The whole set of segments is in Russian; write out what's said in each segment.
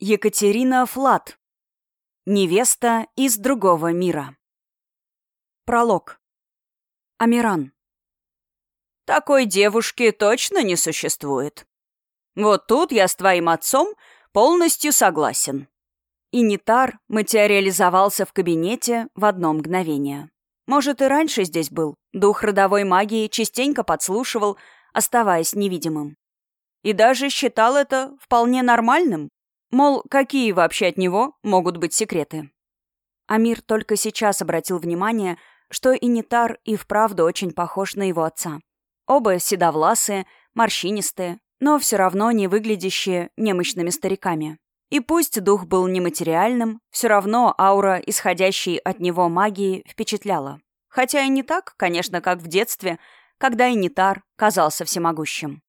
Екатерина Флат. Невеста из другого мира. Пролог. Амиран. Такой девушки точно не существует. Вот тут я с твоим отцом полностью согласен. Инитар материализовался в кабинете в одно мгновение. Может, и раньше здесь был. Дух родовой магии частенько подслушивал, оставаясь невидимым. И даже считал это вполне нормальным, Мол, какие вообще от него могут быть секреты? Амир только сейчас обратил внимание, что и Нитар и вправду очень похож на его отца. Оба седовласые, морщинистые, но все равно не выглядящие немощными стариками. И пусть дух был нематериальным, все равно аура, исходящей от него магии, впечатляла. Хотя и не так, конечно, как в детстве, когда и Нитар казался всемогущим.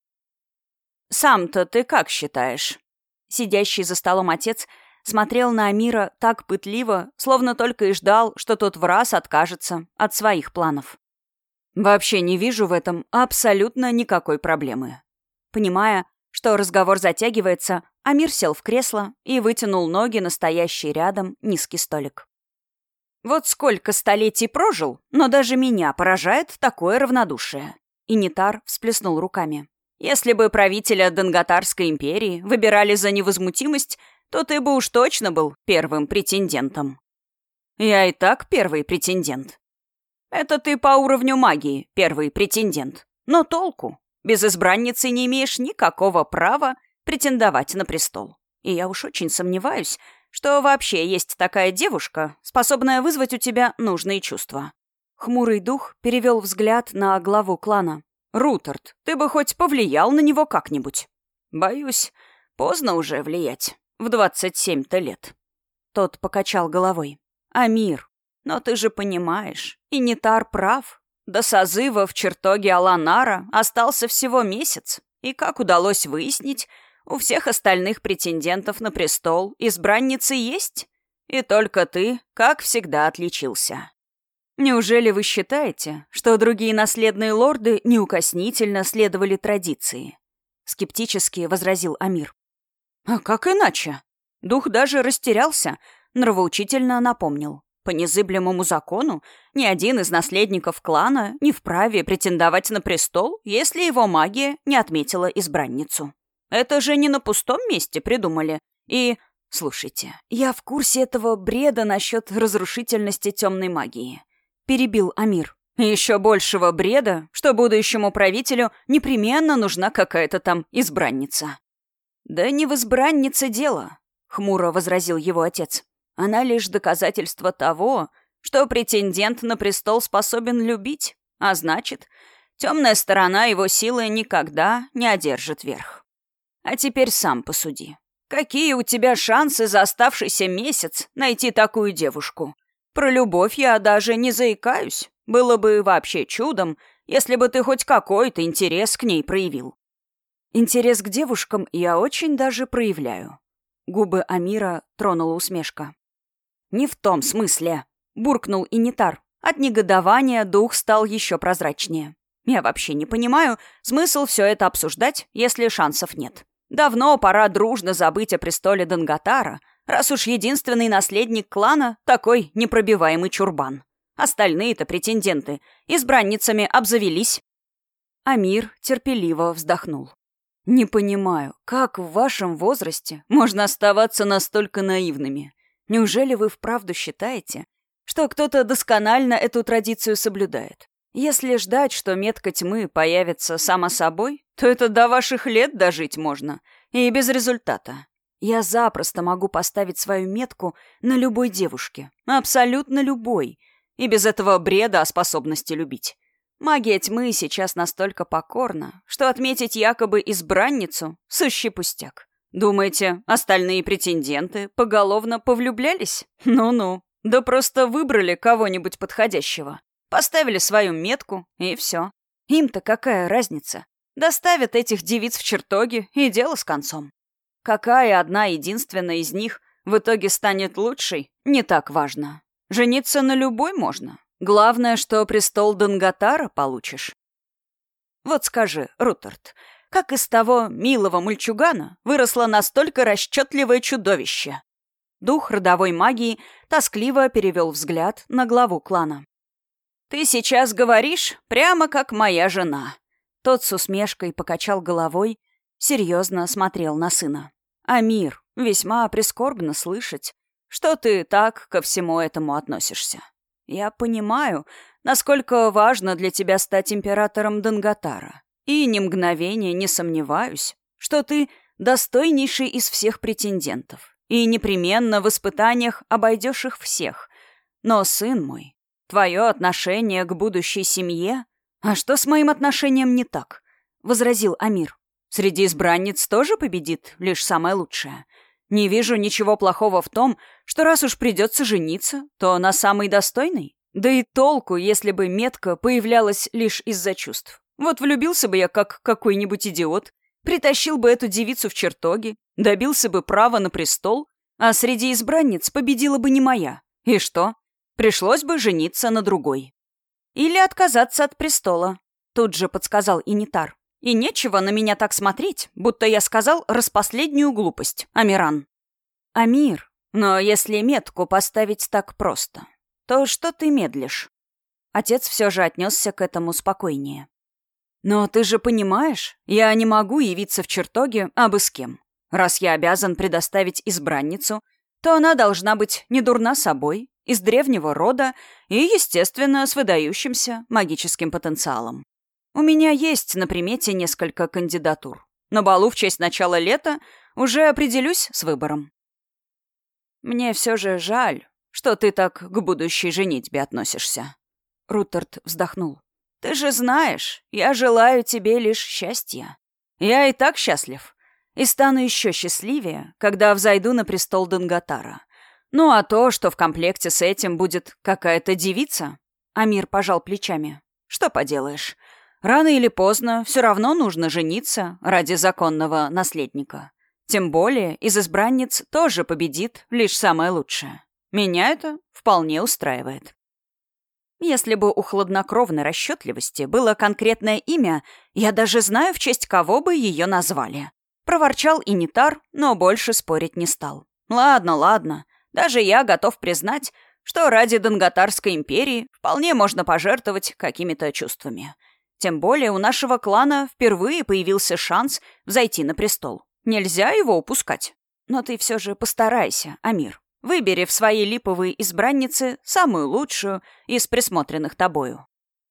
«Сам-то ты как считаешь?» Сидящий за столом отец смотрел на Амира так пытливо, словно только и ждал, что тот в раз откажется от своих планов. «Вообще не вижу в этом абсолютно никакой проблемы». Понимая, что разговор затягивается, Амир сел в кресло и вытянул ноги на стоящий рядом низкий столик. «Вот сколько столетий прожил, но даже меня поражает такое равнодушие». Инитар всплеснул руками. Если бы правителя Донготарской империи выбирали за невозмутимость, то ты бы уж точно был первым претендентом. Я и так первый претендент. Это ты по уровню магии первый претендент. Но толку? Без избранницы не имеешь никакого права претендовать на престол. И я уж очень сомневаюсь, что вообще есть такая девушка, способная вызвать у тебя нужные чувства. Хмурый дух перевел взгляд на главу клана. Рутерт, ты бы хоть повлиял на него как-нибудь. Боюсь, поздно уже влиять. В двадцать семь-то лет. Тот покачал головой. Амир, но ты же понимаешь, и Нитар прав. До созыва в чертоге Аланара остался всего месяц. И как удалось выяснить, у всех остальных претендентов на престол избранницы есть. И только ты, как всегда, отличился. Неужели вы считаете, что другие наследные лорды неукоснительно следовали традиции? Скептически возразил Амир. А как иначе? Дух даже растерялся, нравоучительно напомнил. По незыблемому закону ни один из наследников клана не вправе претендовать на престол, если его магия не отметила избранницу. Это же не на пустом месте придумали. И, слушайте, я в курсе этого бреда насчет разрушительности темной магии перебил Амир. Еще большего бреда, что будущему правителю непременно нужна какая-то там избранница. Да не в избраннице дело, хмуро возразил его отец. Она лишь доказательство того, что претендент на престол способен любить, а значит, темная сторона его силы никогда не одержит верх. А теперь сам посуди. Какие у тебя шансы за оставшийся месяц найти такую девушку? Про любовь я даже не заикаюсь. Было бы вообще чудом, если бы ты хоть какой-то интерес к ней проявил. Интерес к девушкам я очень даже проявляю. Губы Амира тронула усмешка. «Не в том смысле», — буркнул Инитар. От негодования дух стал еще прозрачнее. «Я вообще не понимаю, смысл все это обсуждать, если шансов нет. Давно пора дружно забыть о престоле Данготара, раз уж единственный наследник клана такой непробиваемый чурбан. Остальные-то претенденты избранницами обзавелись. Амир терпеливо вздохнул. «Не понимаю, как в вашем возрасте можно оставаться настолько наивными? Неужели вы вправду считаете, что кто-то досконально эту традицию соблюдает? Если ждать, что метка тьмы появится само собой, то это до ваших лет дожить можно, и без результата. Я запросто могу поставить свою метку на любой девушке. Абсолютно любой. И без этого бреда о способности любить. Магия тьмы сейчас настолько покорна, что отметить якобы избранницу — сущий пустяк. Думаете, остальные претенденты поголовно повлюблялись? Ну-ну. Да просто выбрали кого-нибудь подходящего. Поставили свою метку, и все. Им-то какая разница? Доставят этих девиц в чертоги, и дело с концом. Какая одна единственная из них в итоге станет лучшей, не так важно. Жениться на любой можно. Главное, что престол Данготара получишь. Вот скажи, Рутерт, как из того милого мальчугана выросло настолько расчетливое чудовище. Дух родовой магии тоскливо перевел взгляд на главу клана. «Ты сейчас говоришь прямо как моя жена». Тот с усмешкой покачал головой, серьезно смотрел на сына. «Амир, весьма прискорбно слышать, что ты так ко всему этому относишься. Я понимаю, насколько важно для тебя стать императором Данготара. И ни мгновения не сомневаюсь, что ты достойнейший из всех претендентов. И непременно в испытаниях обойдешь их всех. Но, сын мой, твое отношение к будущей семье... А что с моим отношением не так? Возразил Амир. Среди избранниц тоже победит лишь самое лучшее. Не вижу ничего плохого в том, что раз уж придется жениться, то на самый достойный. Да и толку, если бы метка появлялась лишь из-за чувств. Вот влюбился бы я как какой-нибудь идиот, притащил бы эту девицу в чертоги, добился бы права на престол, а среди избранниц победила бы не моя. И что? Пришлось бы жениться на другой. Или отказаться от престола, тут же подсказал Инитар. И нечего на меня так смотреть, будто я сказал распоследнюю глупость, Амиран. Амир, но если метку поставить так просто, то что ты медлишь? Отец все же отнесся к этому спокойнее. Но ты же понимаешь, я не могу явиться в чертоге абы с кем. Раз я обязан предоставить избранницу, то она должна быть не дурна собой, из древнего рода и, естественно, с выдающимся магическим потенциалом. У меня есть на примете несколько кандидатур. На балу в честь начала лета уже определюсь с выбором. Мне все же жаль, что ты так к будущей женитьбе относишься. Рутерт вздохнул. Ты же знаешь, я желаю тебе лишь счастья. Я и так счастлив. И стану еще счастливее, когда взойду на престол Данготара. Ну а то, что в комплекте с этим будет какая-то девица... Амир пожал плечами. Что поделаешь? Рано или поздно все равно нужно жениться ради законного наследника. Тем более из избранниц тоже победит лишь самое лучшее. Меня это вполне устраивает. Если бы у хладнокровной расчетливости было конкретное имя, я даже знаю, в честь кого бы ее назвали. Проворчал Инитар, но больше спорить не стал. Ладно, ладно. Даже я готов признать, что ради Донготарской империи вполне можно пожертвовать какими-то чувствами. Тем более у нашего клана впервые появился шанс взойти на престол. Нельзя его упускать. Но ты все же постарайся, Амир. Выбери в своей липовой избраннице самую лучшую из присмотренных тобою.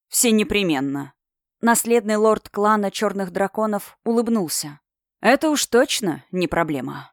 Все непременно. Наследный лорд клана черных драконов улыбнулся. Это уж точно не проблема.